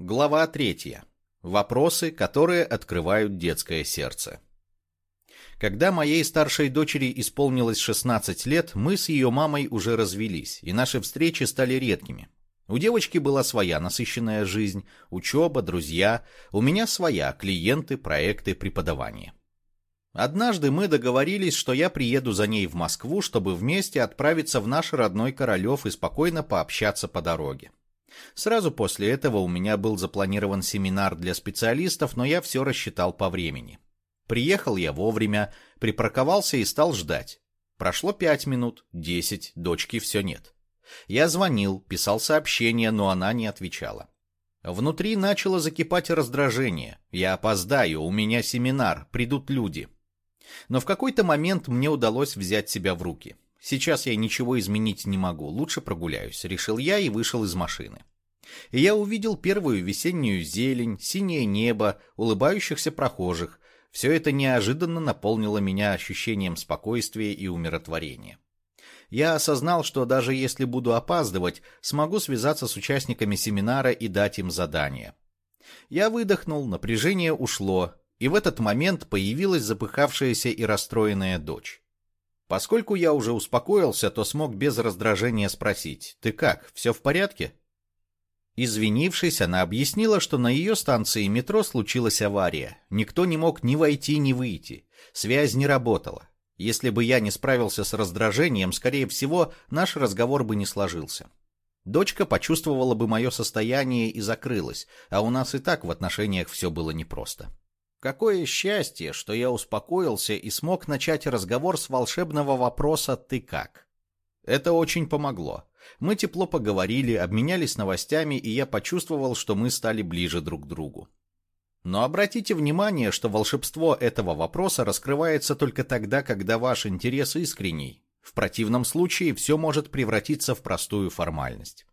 Глава третья. Вопросы, которые открывают детское сердце. Когда моей старшей дочери исполнилось 16 лет, мы с ее мамой уже развелись, и наши встречи стали редкими. У девочки была своя насыщенная жизнь, учеба, друзья, у меня своя, клиенты, проекты, преподавание. Однажды мы договорились, что я приеду за ней в Москву, чтобы вместе отправиться в наш родной Королев и спокойно пообщаться по дороге. Сразу после этого у меня был запланирован семинар для специалистов, но я все рассчитал по времени. Приехал я вовремя, припарковался и стал ждать. Прошло пять минут, десять, дочки все нет. Я звонил, писал сообщения, но она не отвечала. Внутри начало закипать раздражение. Я опоздаю, у меня семинар, придут люди. Но в какой-то момент мне удалось взять себя в руки. Сейчас я ничего изменить не могу, лучше прогуляюсь, решил я и вышел из машины. И я увидел первую весеннюю зелень, синее небо, улыбающихся прохожих. Все это неожиданно наполнило меня ощущением спокойствия и умиротворения. Я осознал, что даже если буду опаздывать, смогу связаться с участниками семинара и дать им задание. Я выдохнул, напряжение ушло, и в этот момент появилась запыхавшаяся и расстроенная дочь. Поскольку я уже успокоился, то смог без раздражения спросить «Ты как, все в порядке?» Извинившись, она объяснила, что на ее станции метро случилась авария. Никто не мог ни войти, ни выйти. Связь не работала. Если бы я не справился с раздражением, скорее всего, наш разговор бы не сложился. Дочка почувствовала бы мое состояние и закрылась, а у нас и так в отношениях все было непросто. Какое счастье, что я успокоился и смог начать разговор с волшебного вопроса «ты как?». Это очень помогло. Мы тепло поговорили, обменялись новостями, и я почувствовал, что мы стали ближе друг к другу. Но обратите внимание, что волшебство этого вопроса раскрывается только тогда, когда ваш интерес искренний. В противном случае все может превратиться в простую формальность.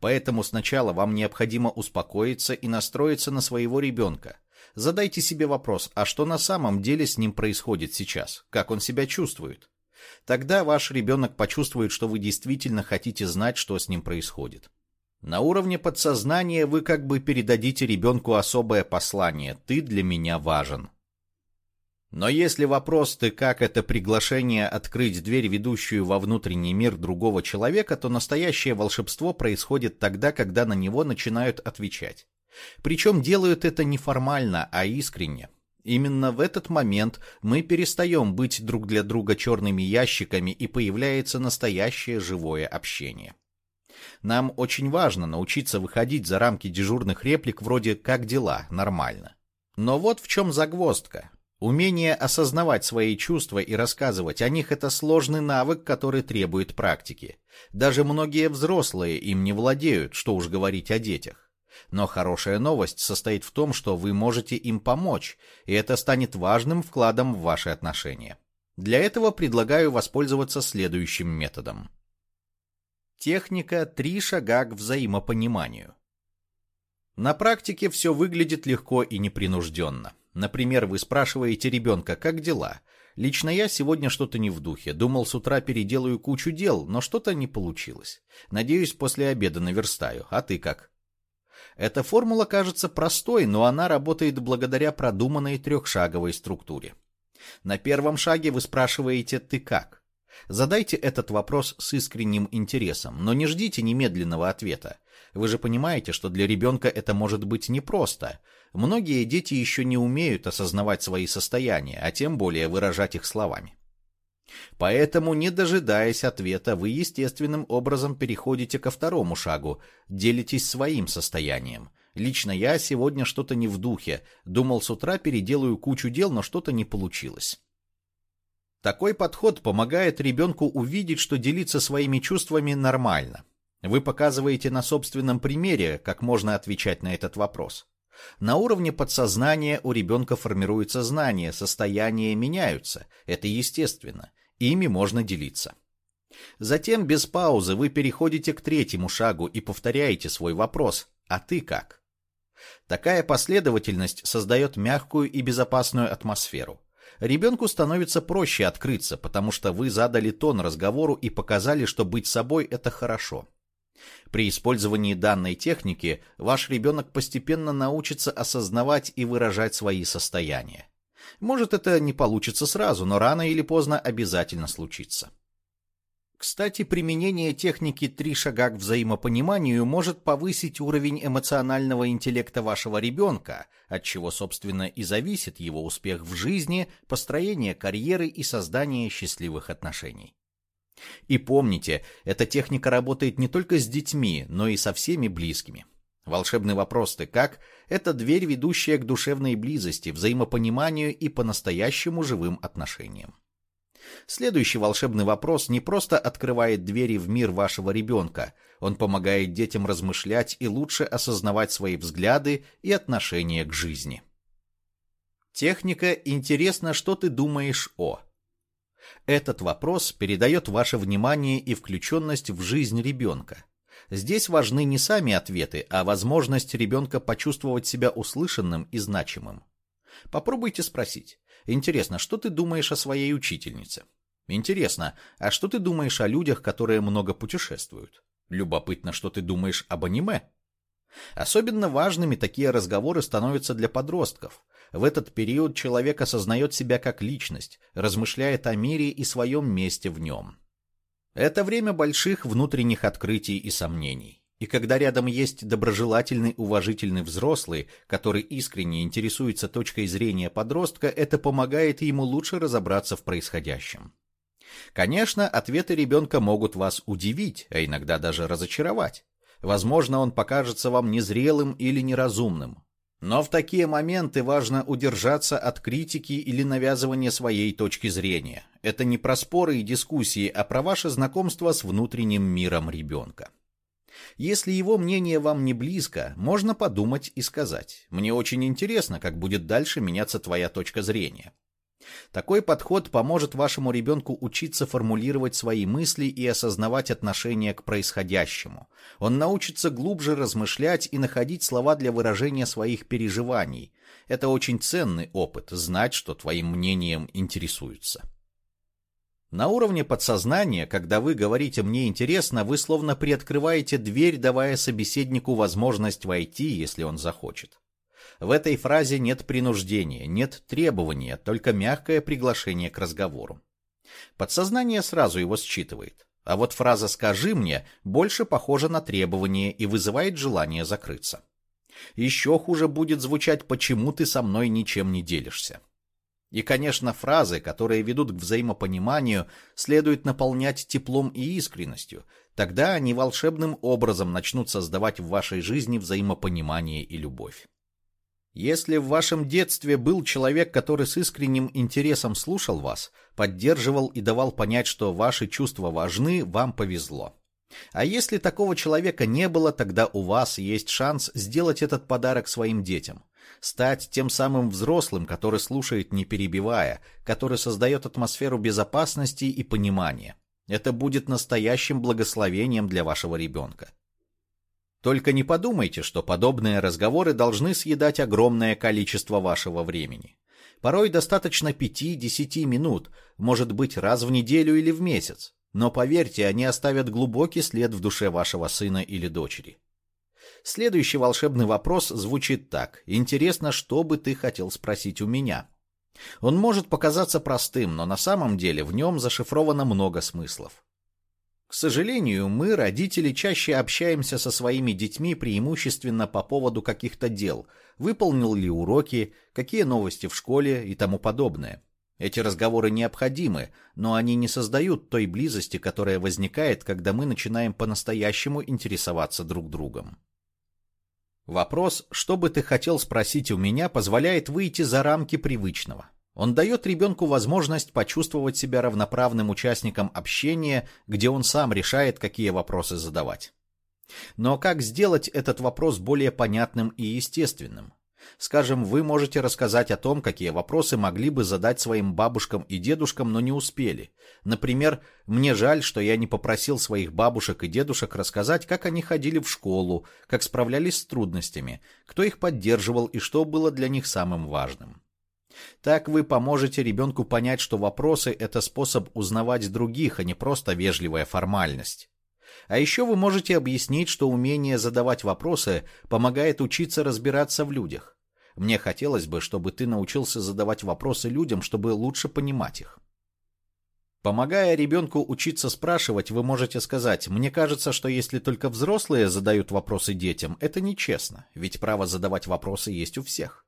Поэтому сначала вам необходимо успокоиться и настроиться на своего ребенка. Задайте себе вопрос, а что на самом деле с ним происходит сейчас? Как он себя чувствует? Тогда ваш ребенок почувствует, что вы действительно хотите знать, что с ним происходит. На уровне подсознания вы как бы передадите ребенку особое послание «ты для меня важен». Но если вопрос «ты как» — это приглашение открыть дверь, ведущую во внутренний мир другого человека, то настоящее волшебство происходит тогда, когда на него начинают отвечать. Причем делают это не формально, а искренне. Именно в этот момент мы перестаем быть друг для друга черными ящиками и появляется настоящее живое общение. Нам очень важно научиться выходить за рамки дежурных реплик вроде «как дела? Нормально». Но вот в чем загвоздка. Умение осознавать свои чувства и рассказывать о них – это сложный навык, который требует практики. Даже многие взрослые им не владеют, что уж говорить о детях. Но хорошая новость состоит в том, что вы можете им помочь, и это станет важным вкладом в ваши отношения. Для этого предлагаю воспользоваться следующим методом. Техника «Три шага к взаимопониманию». На практике все выглядит легко и непринужденно. Например, вы спрашиваете ребенка «Как дела?». Лично я сегодня что-то не в духе. Думал, с утра переделаю кучу дел, но что-то не получилось. Надеюсь, после обеда наверстаю. А ты как? Эта формула кажется простой, но она работает благодаря продуманной трехшаговой структуре. На первом шаге вы спрашиваете «ты как?». Задайте этот вопрос с искренним интересом, но не ждите немедленного ответа. Вы же понимаете, что для ребенка это может быть непросто. Многие дети еще не умеют осознавать свои состояния, а тем более выражать их словами. Поэтому, не дожидаясь ответа, вы естественным образом переходите ко второму шагу, делитесь своим состоянием. Лично я сегодня что-то не в духе, думал с утра переделаю кучу дел, но что-то не получилось. Такой подход помогает ребенку увидеть, что делиться своими чувствами нормально. Вы показываете на собственном примере, как можно отвечать на этот вопрос. На уровне подсознания у ребенка формируется знание, состояния меняются. Это естественно. Ими можно делиться. Затем без паузы вы переходите к третьему шагу и повторяете свой вопрос «А ты как?». Такая последовательность создает мягкую и безопасную атмосферу. Ребенку становится проще открыться, потому что вы задали тон разговору и показали, что быть собой – это хорошо. При использовании данной техники ваш ребенок постепенно научится осознавать и выражать свои состояния. Может, это не получится сразу, но рано или поздно обязательно случится. Кстати, применение техники «три шага к взаимопониманию» может повысить уровень эмоционального интеллекта вашего ребенка, от чего, собственно, и зависит его успех в жизни, построение карьеры и создание счастливых отношений. И помните, эта техника работает не только с детьми, но и со всеми близкими. Волшебный вопрос «ты как?» — это дверь, ведущая к душевной близости, взаимопониманию и по-настоящему живым отношениям. Следующий волшебный вопрос не просто открывает двери в мир вашего ребенка, он помогает детям размышлять и лучше осознавать свои взгляды и отношения к жизни. Техника «Интересно, что ты думаешь о?» Этот вопрос передает ваше внимание и включенность в жизнь ребенка. Здесь важны не сами ответы, а возможность ребенка почувствовать себя услышанным и значимым. Попробуйте спросить. Интересно, что ты думаешь о своей учительнице? Интересно, а что ты думаешь о людях, которые много путешествуют? Любопытно, что ты думаешь об аниме? Особенно важными такие разговоры становятся для подростков. В этот период человек осознает себя как личность, размышляет о мире и своем месте в нем. Это время больших внутренних открытий и сомнений. И когда рядом есть доброжелательный, уважительный взрослый, который искренне интересуется точкой зрения подростка, это помогает ему лучше разобраться в происходящем. Конечно, ответы ребенка могут вас удивить, а иногда даже разочаровать. Возможно, он покажется вам незрелым или неразумным. Но в такие моменты важно удержаться от критики или навязывания своей точки зрения. Это не про споры и дискуссии, а про ваше знакомство с внутренним миром ребенка. Если его мнение вам не близко, можно подумать и сказать «Мне очень интересно, как будет дальше меняться твоя точка зрения». Такой подход поможет вашему ребенку учиться формулировать свои мысли и осознавать отношение к происходящему. Он научится глубже размышлять и находить слова для выражения своих переживаний. Это очень ценный опыт, знать, что твоим мнением интересуются. На уровне подсознания, когда вы говорите «мне интересно», вы словно приоткрываете дверь, давая собеседнику возможность войти, если он захочет. В этой фразе нет принуждения, нет требования, только мягкое приглашение к разговору. Подсознание сразу его считывает. А вот фраза «скажи мне» больше похожа на требование и вызывает желание закрыться. Еще хуже будет звучать «почему ты со мной ничем не делишься». И, конечно, фразы, которые ведут к взаимопониманию, следует наполнять теплом и искренностью. Тогда они волшебным образом начнут создавать в вашей жизни взаимопонимание и любовь. Если в вашем детстве был человек, который с искренним интересом слушал вас, поддерживал и давал понять, что ваши чувства важны, вам повезло. А если такого человека не было, тогда у вас есть шанс сделать этот подарок своим детям. Стать тем самым взрослым, который слушает не перебивая, который создает атмосферу безопасности и понимания. Это будет настоящим благословением для вашего ребенка. Только не подумайте, что подобные разговоры должны съедать огромное количество вашего времени. Порой достаточно 5-10 минут, может быть раз в неделю или в месяц. Но поверьте, они оставят глубокий след в душе вашего сына или дочери. Следующий волшебный вопрос звучит так. Интересно, что бы ты хотел спросить у меня? Он может показаться простым, но на самом деле в нем зашифровано много смыслов. К сожалению, мы, родители, чаще общаемся со своими детьми преимущественно по поводу каких-то дел, выполнил ли уроки, какие новости в школе и тому подобное. Эти разговоры необходимы, но они не создают той близости, которая возникает, когда мы начинаем по-настоящему интересоваться друг другом. Вопрос, что бы ты хотел спросить у меня, позволяет выйти за рамки привычного. Он дает ребенку возможность почувствовать себя равноправным участником общения, где он сам решает, какие вопросы задавать. Но как сделать этот вопрос более понятным и естественным? Скажем, вы можете рассказать о том, какие вопросы могли бы задать своим бабушкам и дедушкам, но не успели. Например, мне жаль, что я не попросил своих бабушек и дедушек рассказать, как они ходили в школу, как справлялись с трудностями, кто их поддерживал и что было для них самым важным. Так вы поможете ребенку понять, что вопросы – это способ узнавать других, а не просто вежливая формальность. А еще вы можете объяснить, что умение задавать вопросы помогает учиться разбираться в людях. Мне хотелось бы, чтобы ты научился задавать вопросы людям, чтобы лучше понимать их. Помогая ребенку учиться спрашивать, вы можете сказать, «Мне кажется, что если только взрослые задают вопросы детям, это нечестно, ведь право задавать вопросы есть у всех».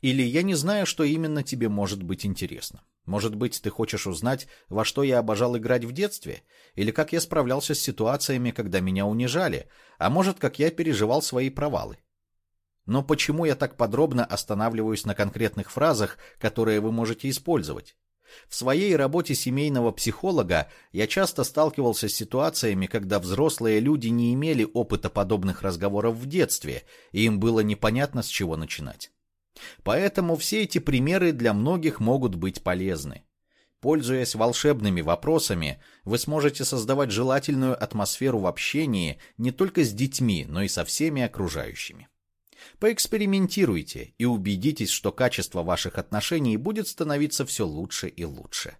Или «Я не знаю, что именно тебе может быть интересно. Может быть, ты хочешь узнать, во что я обожал играть в детстве? Или как я справлялся с ситуациями, когда меня унижали? А может, как я переживал свои провалы?» Но почему я так подробно останавливаюсь на конкретных фразах, которые вы можете использовать? В своей работе семейного психолога я часто сталкивался с ситуациями, когда взрослые люди не имели опыта подобных разговоров в детстве, и им было непонятно, с чего начинать. Поэтому все эти примеры для многих могут быть полезны. Пользуясь волшебными вопросами, вы сможете создавать желательную атмосферу в общении не только с детьми, но и со всеми окружающими. Поэкспериментируйте и убедитесь, что качество ваших отношений будет становиться все лучше и лучше.